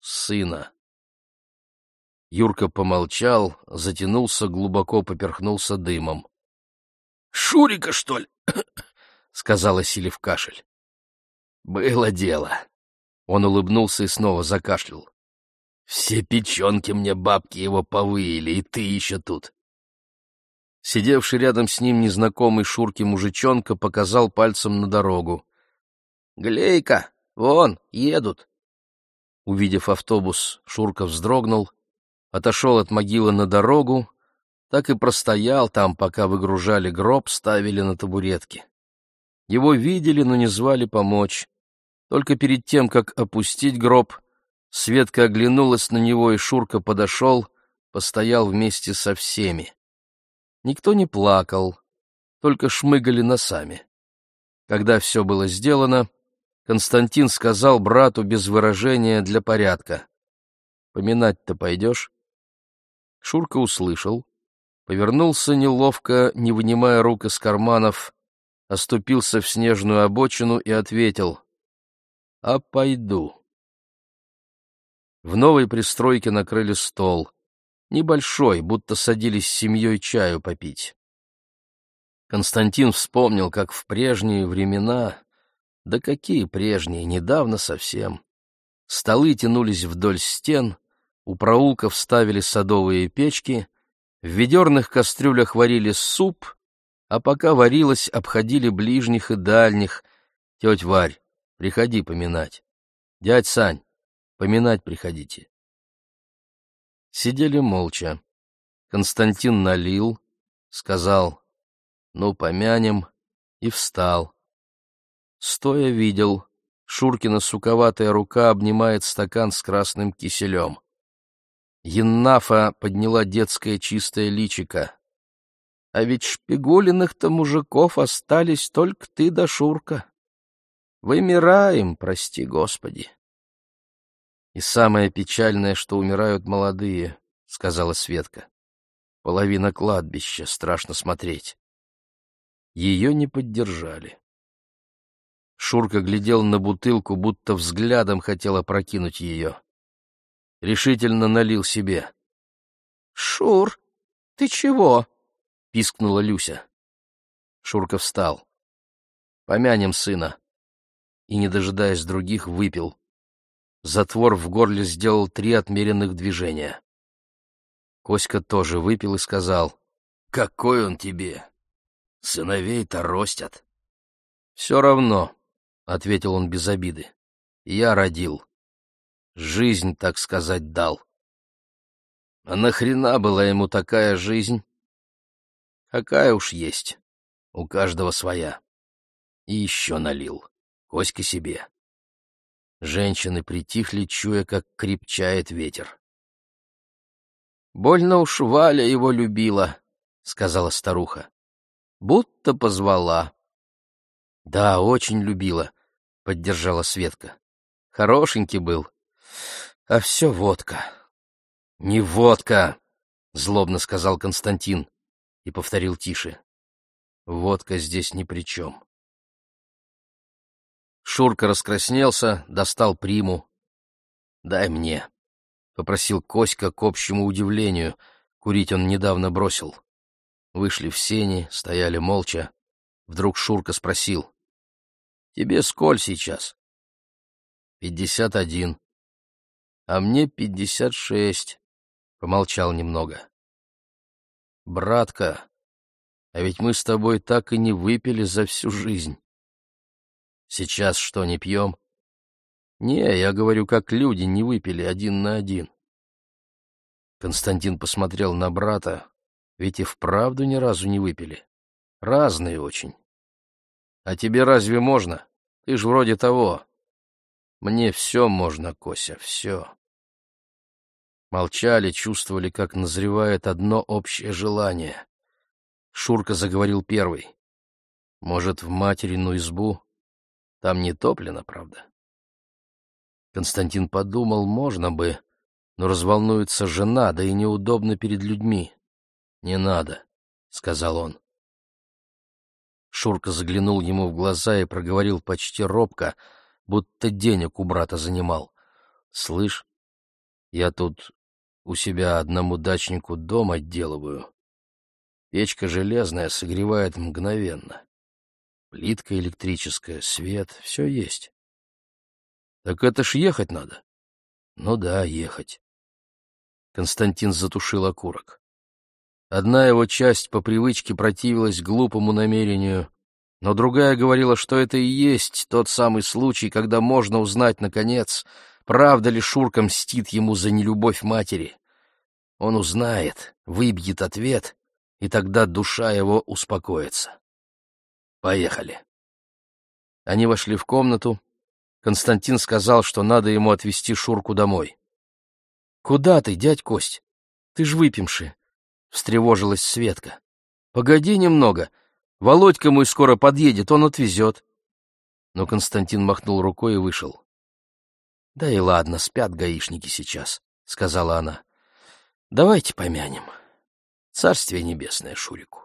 Сына. Юрка помолчал, затянулся, глубоко поперхнулся дымом. — Шурика, что ли? — сказала Силев кашель. — Было дело. Он улыбнулся и снова закашлял. — Все печенки мне бабки его повыили, и ты еще тут. Сидевший рядом с ним незнакомый Шурке мужичонка показал пальцем на дорогу. — Глейка, вон, едут. Увидев автобус, Шурка вздрогнул, отошел от могилы на дорогу, так и простоял там, пока выгружали гроб, ставили на табуретки. Его видели, но не звали помочь. Только перед тем, как опустить гроб, Светка оглянулась на него, и Шурка подошел, постоял вместе со всеми. Никто не плакал, только шмыгали носами. Когда все было сделано, Константин сказал брату без выражения для порядка. «Поминать-то пойдешь?» Шурка услышал, повернулся неловко, не вынимая рук из карманов, оступился в снежную обочину и ответил «А пойду». В новой пристройке накрыли стол небольшой, будто садились с семьей чаю попить. Константин вспомнил, как в прежние времена, да какие прежние, недавно совсем, столы тянулись вдоль стен, у проулков ставили садовые печки, в ведерных кастрюлях варили суп, а пока варилось, обходили ближних и дальних. Теть Варь, приходи поминать. Дядь Сань, поминать приходите. Сидели молча. Константин налил, сказал «Ну, помянем» и встал. Стоя видел, Шуркина суковатая рука обнимает стакан с красным киселем. Еннафа подняла детское чистое личико. А ведь шпигулиных-то мужиков остались только ты да Шурка. Вымираем, прости господи. И самое печальное, что умирают молодые, — сказала Светка. Половина кладбища, страшно смотреть. Ее не поддержали. Шурка глядел на бутылку, будто взглядом хотел опрокинуть ее. Решительно налил себе. — Шур, ты чего? — пискнула Люся. Шурка встал. — Помянем сына. И, не дожидаясь других, выпил. Затвор в горле сделал три отмеренных движения. Коська тоже выпил и сказал, «Какой он тебе? Сыновей-то ростят». «Все равно», — ответил он без обиды, — «я родил. Жизнь, так сказать, дал». А нахрена была ему такая жизнь? Какая уж есть, у каждого своя. И еще налил, Коська себе. Женщины притихли, чуя, как крепчает ветер. «Больно уж Валя его любила», — сказала старуха.
будто позвала.
— Да, очень любила, — поддержала Светка. — Хорошенький был. А все водка. — Не водка, — злобно сказал Константин и повторил тише. — Водка здесь ни при чем. Шурка раскраснелся, достал приму. «Дай мне», — попросил Коська к общему удивлению. Курить он недавно бросил. Вышли в сени, стояли молча. Вдруг Шурка спросил. «Тебе сколь сейчас?» «Пятьдесят один». «А мне пятьдесят шесть», — помолчал немного. «Братка, а ведь мы с тобой так и не выпили за всю жизнь». «Сейчас что, не пьем?» «Не, я говорю, как люди не выпили один на один». Константин посмотрел на брата, ведь и вправду ни разу не выпили. Разные очень. А тебе разве можно? Ты ж вроде того. Мне все можно, Кося, все. Молчали, чувствовали, как назревает одно общее желание. Шурка заговорил первый. Может, в материну избу? Там не топлено, правда? Константин подумал, можно бы, но разволнуется жена, да и неудобно перед людьми. «Не надо», — сказал он. Шурка заглянул ему в глаза и проговорил почти робко, будто денег у брата занимал. «Слышь, я тут у себя одному дачнику дом отделываю. Печка железная согревает мгновенно. Плитка электрическая, свет, все есть. Так это ж ехать надо. Ну да, ехать. Константин затушил окурок. Одна его часть по привычке противилась глупому намерению, но другая говорила, что это и есть тот самый случай, когда можно узнать, наконец, правда ли Шурка мстит ему за нелюбовь матери. Он узнает, выбьет ответ, и тогда душа его успокоится. Поехали. Они вошли в комнату. Константин сказал, что надо ему отвезти Шурку домой. — Куда ты, дядь Кость? Ты ж выпивший встревожилась Светка. «Погоди немного. Володька мой скоро подъедет, он отвезет». Но Константин махнул рукой и вышел. «Да и ладно, спят гаишники сейчас», — сказала она. «Давайте помянем. Царствие небесное Шурику».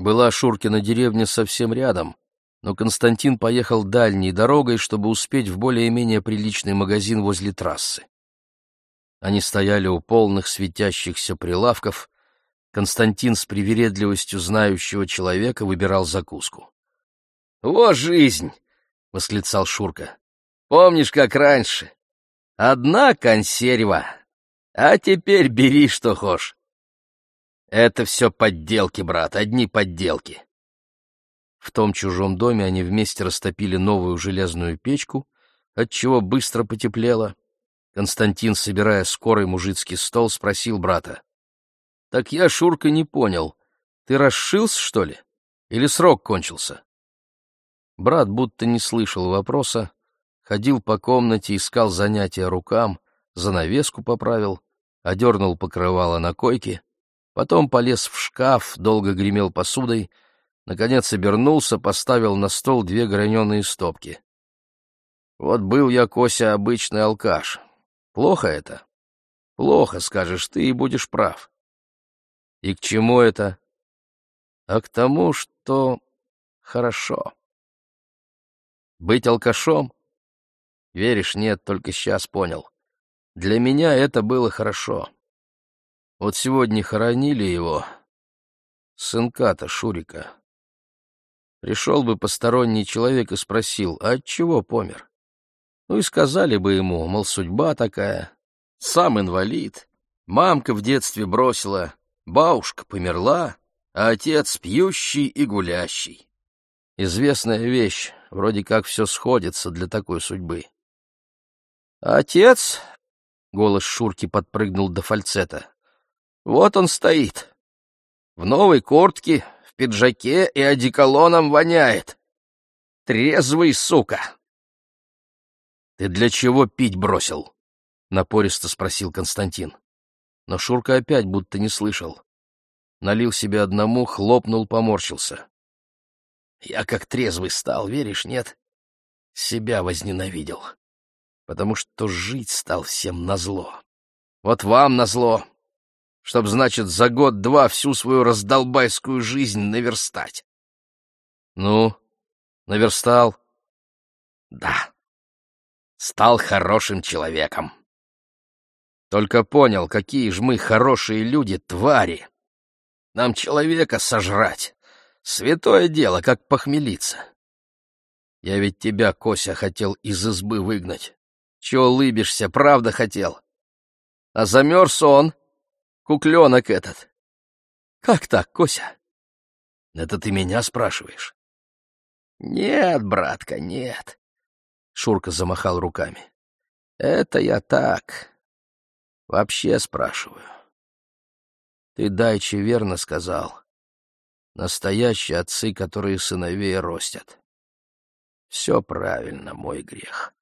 Была Шуркина деревня совсем рядом, но Константин поехал дальней дорогой, чтобы успеть в более-менее приличный магазин возле трассы. Они стояли у полных светящихся прилавков. Константин с привередливостью знающего человека выбирал закуску. — Во жизнь! — восклицал Шурка. — Помнишь, как раньше? Одна консерва, а теперь бери, что хочешь. Это все подделки, брат, одни подделки. В том чужом доме они вместе растопили новую железную печку, отчего быстро потеплело. Константин, собирая скорый мужицкий стол, спросил брата. — Так я, Шурка, не понял. Ты расшился, что ли? Или срок кончился? Брат будто не слышал вопроса, ходил по комнате, искал занятия рукам, занавеску поправил, одернул покрывало на койке, потом полез в шкаф, долго гремел посудой, наконец обернулся, поставил на стол две граненые стопки. Вот был я, Кося, обычный алкаш, Плохо это? Плохо, скажешь ты, и будешь прав. И к чему это? А к тому, что хорошо. Быть алкашом? Веришь, нет, только сейчас понял. Для меня это было хорошо. Вот сегодня хоронили его, сынка-то Шурика. Пришел бы посторонний человек и спросил, а от чего помер? Ну и сказали бы ему, мол, судьба такая. Сам инвалид, мамка в детстве бросила, бабушка померла, а отец пьющий и гулящий. Известная вещь, вроде как все сходится для такой судьбы. «Отец?» — голос Шурки подпрыгнул до фальцета. «Вот он стоит. В новой куртке, в пиджаке и одеколоном воняет. Трезвый, сука!» «Ты для чего пить бросил?» — напористо спросил Константин. Но Шурка опять будто не слышал. налил себе одному, хлопнул, поморщился.
Я как трезвый стал, веришь, нет? Себя возненавидел, потому что жить стал всем назло. Вот вам назло, чтоб, значит, за год-два всю свою раздолбайскую жизнь наверстать.
Ну, наверстал?
Да, стал хорошим человеком.
Только понял, какие ж мы хорошие люди, твари.
Нам человека сожрать. Святое дело, как похмелиться.
Я ведь тебя, Кося, хотел из избы выгнать. Чего улыбишься, правда хотел? А замерз он, кукленок этот. Как так, Кося?
Это ты меня спрашиваешь? Нет, братка, нет. Шурка замахал руками. Это я так. Вообще спрашиваю. Ты дайче верно сказал. Настоящие отцы, которые сыновей ростят. Все правильно, мой грех.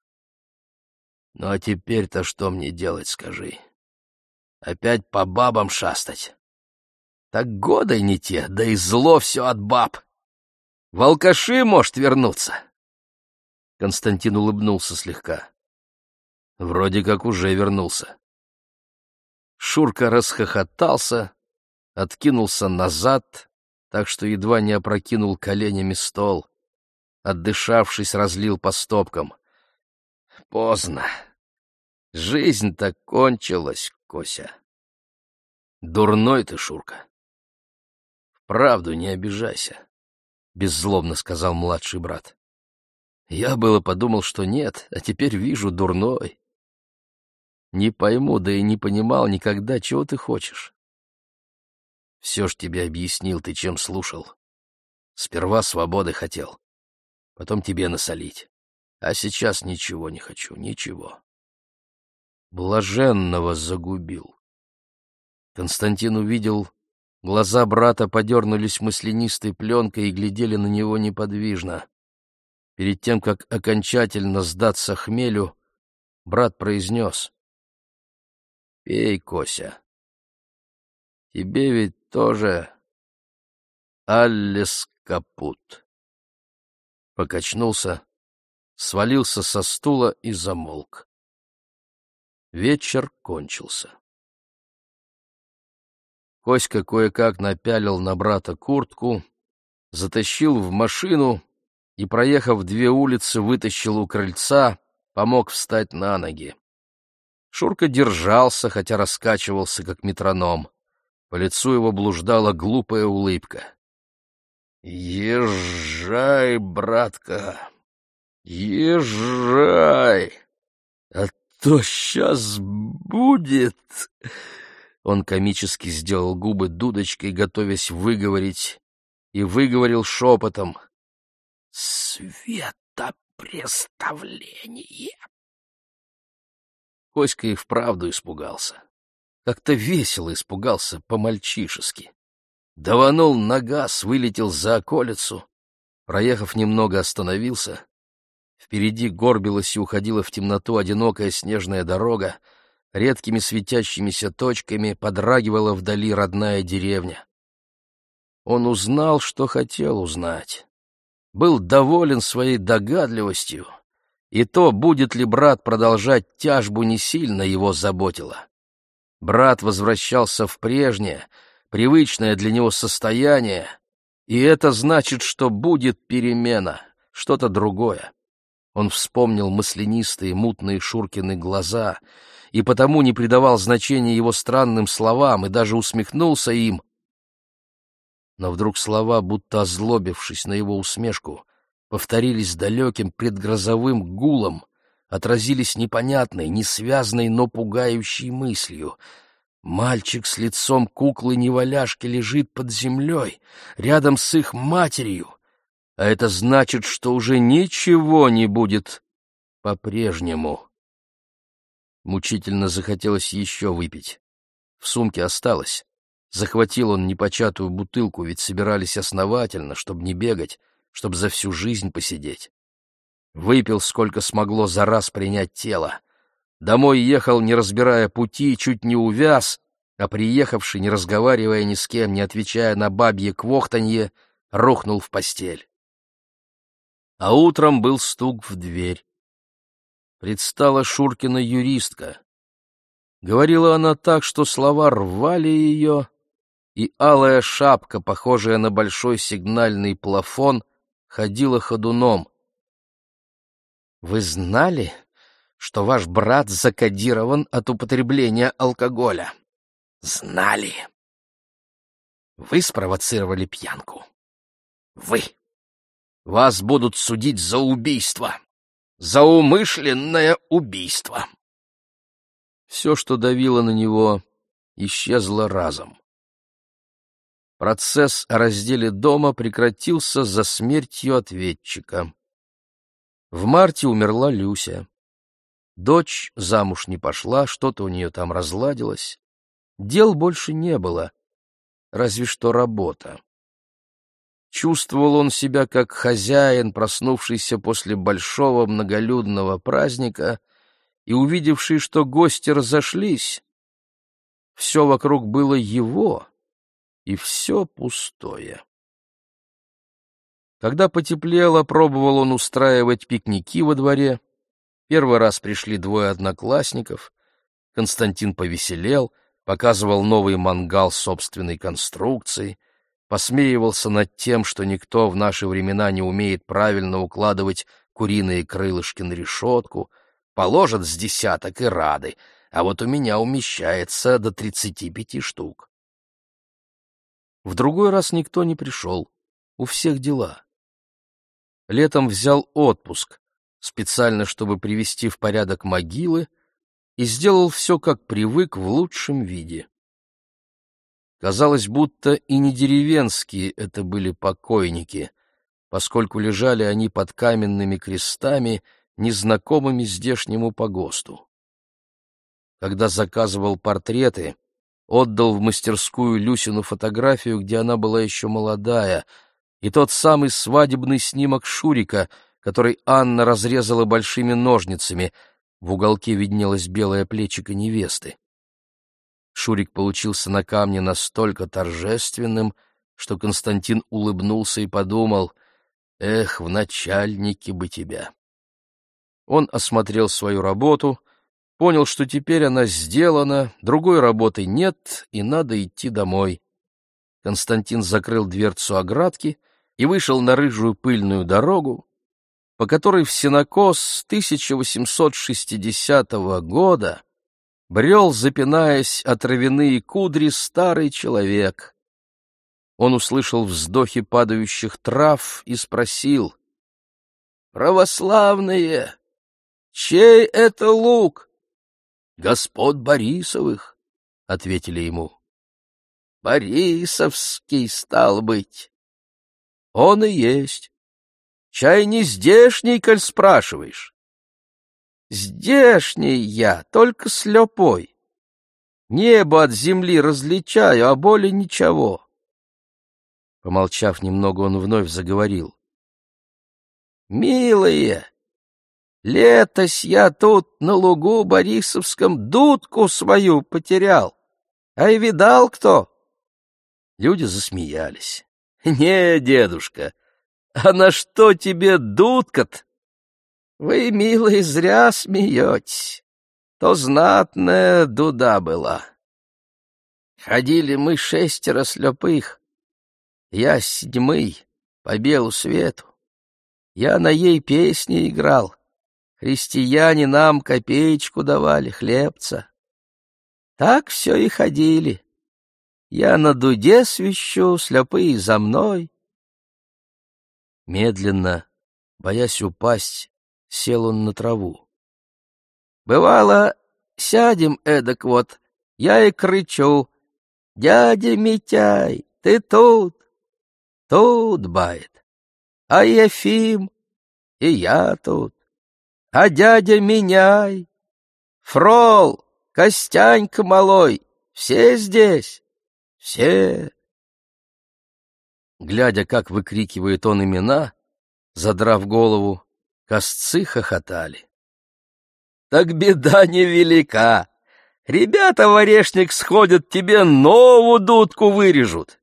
Ну а теперь-то что мне делать, скажи? Опять по бабам шастать? Так годы не те, да и зло все от баб. Волкаши, может, вернуться? Константин улыбнулся слегка. Вроде как уже вернулся. Шурка расхохотался, откинулся назад, так что едва не опрокинул коленями стол. Отдышавшись, разлил по стопкам. Поздно. Жизнь-то кончилась, Кося. Дурной ты, Шурка. Вправду не обижайся, — беззлобно сказал младший брат. Я было подумал, что нет, а теперь вижу дурной. Не пойму, да и не понимал никогда, чего ты хочешь. Все ж тебе объяснил, ты чем слушал. Сперва свободы хотел, потом тебе насолить. А сейчас ничего не хочу, ничего. Блаженного загубил. Константин увидел, глаза брата подернулись мысленистой пленкой и глядели на него неподвижно. Перед тем, как окончательно сдаться хмелю, брат произнес. Пей, Кося. Тебе ведь тоже Аллес капут. Покачнулся, свалился со стула и замолк. Вечер кончился. Коська кое-как напялил на брата куртку, затащил в машину и, проехав две улицы, вытащил у крыльца, помог встать на ноги. Шурка держался, хотя раскачивался, как метроном. По лицу его блуждала глупая улыбка. «Езжай, братка, езжай, а то сейчас будет...» Он комически сделал губы дудочкой, готовясь выговорить, и выговорил шепотом. «Светопреставление!» Коська и вправду испугался. Как-то весело испугался, по-мальчишески. Даванул на газ, вылетел за околицу. Проехав немного, остановился. Впереди горбилась и уходила в темноту одинокая снежная дорога. Редкими светящимися точками подрагивала вдали родная деревня. Он узнал, что хотел узнать. Был доволен своей догадливостью, и то, будет ли брат продолжать тяжбу, не сильно его заботило. Брат возвращался в прежнее, привычное для него состояние, и это значит, что будет перемена, что-то другое. Он вспомнил маслянистые, мутные Шуркины глаза и потому не придавал значения его странным словам и даже усмехнулся им. Но вдруг слова, будто озлобившись на его усмешку, повторились далеким предгрозовым гулом, отразились непонятной, несвязной, но пугающей мыслью. Мальчик с лицом куклы-неваляшки лежит под землей, рядом с их матерью, а это значит, что уже ничего не будет по-прежнему. Мучительно захотелось еще выпить. В сумке осталось. Захватил он непочатую бутылку, ведь собирались основательно, чтобы не бегать, чтобы за всю жизнь посидеть. Выпил, сколько смогло за раз принять тело. Домой ехал, не разбирая пути, чуть не увяз, а приехавший, не разговаривая ни с кем, не отвечая на бабье квохтанье, рухнул в постель. А утром был стук в дверь. Предстала Шуркина юристка. Говорила она так, что слова рвали ее, и алая шапка, похожая на большой сигнальный плафон, ходила ходуном. «Вы знали, что ваш брат закодирован от употребления алкоголя?» «Знали!» «Вы спровоцировали пьянку. Вы!» Вас будут судить за убийство. За умышленное убийство. Все, что давило на него, исчезло разом. Процесс о разделе дома прекратился за смертью ответчика. В марте умерла Люся. Дочь замуж не пошла, что-то у нее там разладилось. Дел больше не было, разве что работа. Чувствовал он себя как хозяин, проснувшийся после большого многолюдного праздника и увидевший, что гости разошлись. Все вокруг было его, и все пустое. Когда потеплело, пробовал он устраивать пикники во дворе. Первый раз пришли двое одноклассников. Константин повеселел, показывал новый мангал собственной конструкции — посмеивался над тем, что никто в наши времена не умеет правильно укладывать куриные крылышки на решетку, положат с десяток и рады, а вот у меня умещается до тридцати пяти штук. В другой раз никто не пришел, у всех дела. Летом взял отпуск, специально чтобы привести в порядок могилы, и сделал все, как привык, в лучшем виде. Казалось, будто и не деревенские это были покойники, поскольку лежали они под каменными крестами, незнакомыми здешнему погосту. Когда заказывал портреты, отдал в мастерскую Люсину фотографию, где она была еще молодая, и тот самый свадебный снимок Шурика, который Анна разрезала большими ножницами, в уголке виднелось белое плечико невесты. Шурик получился на камне настолько торжественным, что Константин улыбнулся и подумал, «Эх, в начальнике бы тебя!» Он осмотрел свою работу, понял, что теперь она сделана, другой работы нет, и надо идти домой. Константин закрыл дверцу оградки и вышел на рыжую пыльную дорогу, по которой в сенокос 1860 года брел, запинаясь о травяные кудри, старый человек. Он услышал вздохи падающих трав и спросил. — Православные, чей это лук? — Господ Борисовых, — ответили ему. — Борисовский, стал быть. — Он и есть. Чай не здешний, коль спрашиваешь. Здешний я, только слепой. Небо от земли различаю, а более ничего. Помолчав немного, он вновь заговорил. Милые, летось я тут на лугу Борисовском дудку свою потерял. А и видал кто? Люди засмеялись. Не, дедушка, а на что тебе дудка-то? Вы, милый, зря смеетесь. То знатная дуда была. Ходили мы шестеро слепых. Я седьмый, по белу свету. Я на ей песни играл. Христиане нам копеечку давали, хлебца. Так все и ходили. Я на дуде свищу, слепые за мной. Медленно, боясь упасть, сел он на траву. Бывало, сядем эдак вот, я и кричу, «Дядя Митяй, ты тут?» Тут, бает. А Ефим, и я тут. А дядя Меняй, Фрол, Костянька малой, все здесь, все. Глядя, как выкрикивает он имена, задрав голову, Косцы хохотали. Так беда невелика. Ребята в орешник сходят, тебе новую дудку вырежут.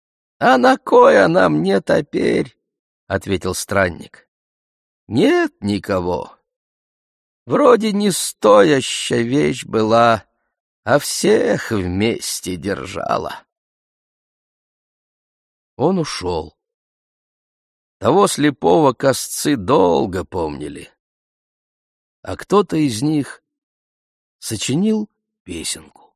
— А на кой она мне теперь? — ответил странник. — Нет никого. Вроде не стоящая вещь была, а всех вместе держала. Он ушел. Того слепого косцы долго помнили. А кто-то из них сочинил песенку.